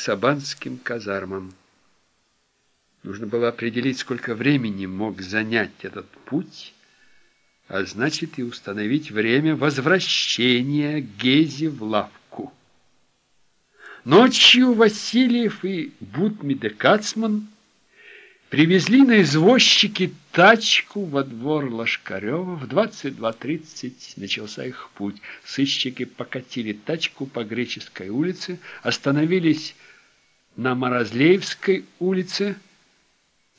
сабанским казармам. Нужно было определить, сколько времени мог занять этот путь, а значит и установить время возвращения Гези в лавку. Ночью Васильев и Бутмиде Кацман привезли на извозчике тачку во двор Лошкарева. В 22.30 начался их путь. Сыщики покатили тачку по Греческой улице, остановились на Морозлеевской улице,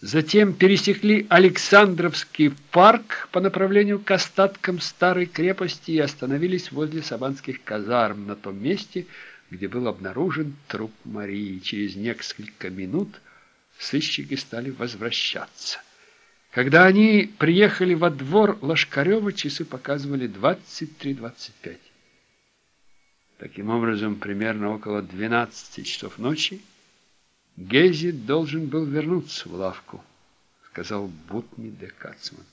Затем пересекли Александровский парк по направлению к остаткам старой крепости и остановились возле Сабанских казарм на том месте, где был обнаружен труп Марии. Через несколько минут сыщики стали возвращаться. Когда они приехали во двор Лошкарева, часы показывали 23-25. Таким образом, примерно около 12 часов ночи Гези должен был вернуться в лавку, сказал Бутни де Кацман.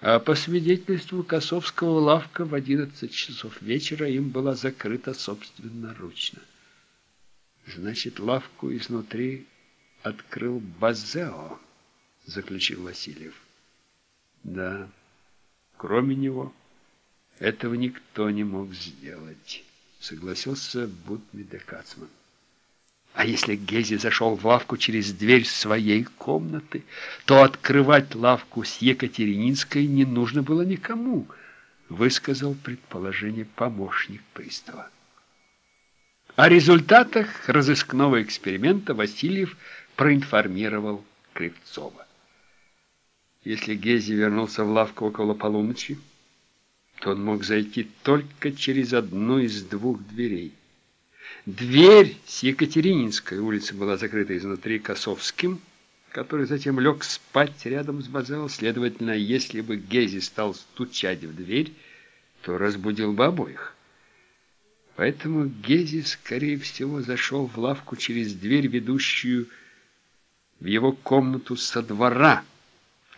А по свидетельству Косовского лавка в одиннадцать часов вечера им была закрыта собственноручно. Значит, лавку изнутри открыл Базео, заключил Васильев. Да, кроме него этого никто не мог сделать, согласился Бутми де Кацман. А если Гези зашел в лавку через дверь своей комнаты, то открывать лавку с Екатерининской не нужно было никому, высказал предположение помощник пристава. О результатах разыскного эксперимента Васильев проинформировал Кривцова. Если Гези вернулся в лавку около полуночи, то он мог зайти только через одну из двух дверей. Дверь с Екатерининской улицы была закрыта изнутри Косовским, который затем лег спать рядом с Базелом. Следовательно, если бы Гези стал стучать в дверь, то разбудил бы обоих. Поэтому Гези, скорее всего, зашел в лавку через дверь, ведущую в его комнату со двора,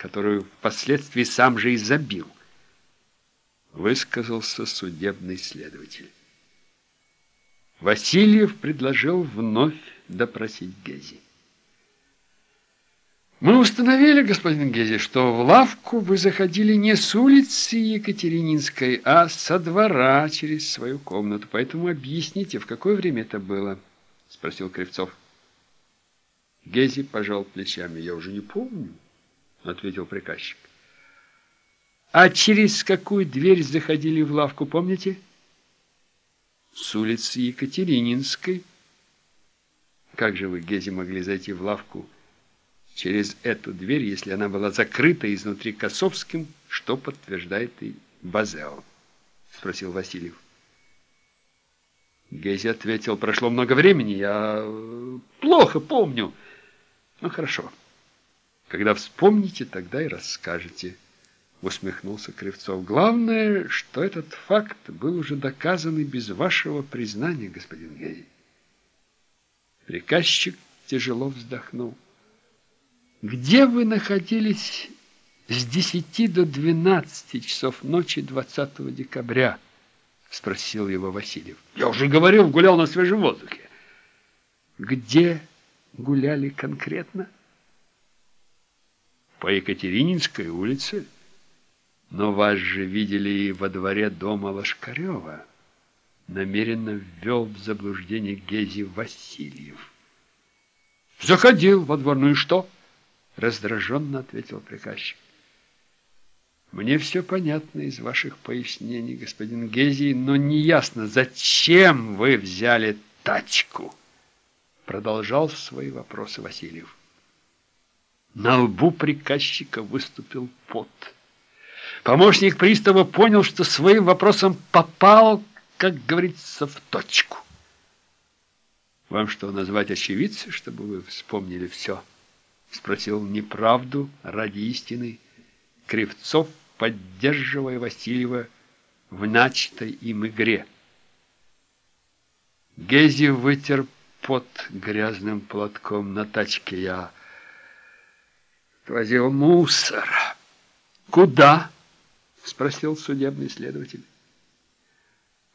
которую впоследствии сам же и забил. Высказался судебный следователь. Васильев предложил вновь допросить Гези. Мы установили, господин Гези, что в лавку вы заходили не с улицы Екатерининской, а со двора через свою комнату. Поэтому объясните, в какое время это было? Спросил Кривцов. Гези пожал плечами. Я уже не помню, ответил приказчик. А через какую дверь заходили в лавку, помните? с улицы Екатерининской. Как же вы, Гези, могли зайти в лавку через эту дверь, если она была закрыта изнутри Косовским, что подтверждает и Базео? Спросил Васильев. Гези ответил, прошло много времени, я плохо помню. Ну, хорошо. Когда вспомните, тогда и расскажете усмехнулся Кривцов. Главное, что этот факт был уже доказан и без вашего признания, господин Гей. Приказчик тяжело вздохнул. Где вы находились с десяти до двенадцати часов ночи 20 декабря? Спросил его Васильев. Я уже говорил, гулял на свежем воздухе. Где гуляли конкретно? По Екатерининской улице. Но вас же видели и во дворе дома Лошкарева. Намеренно ввел в заблуждение Гези Васильев. Заходил во двор, ну и что? Раздраженно ответил приказчик. Мне все понятно из ваших пояснений, господин Гези, но неясно, зачем вы взяли тачку? Продолжал свои вопросы Васильев. На лбу приказчика выступил пот. Помощник пристава понял, что своим вопросом попал, как говорится, в точку. «Вам что, назвать очевидца, чтобы вы вспомнили все?» Спросил неправду ради истины Кривцов, поддерживая Васильева в начатой им игре. Гези вытер под грязным платком на тачке. Я возил мусор. Куда? — спросил судебный следователь.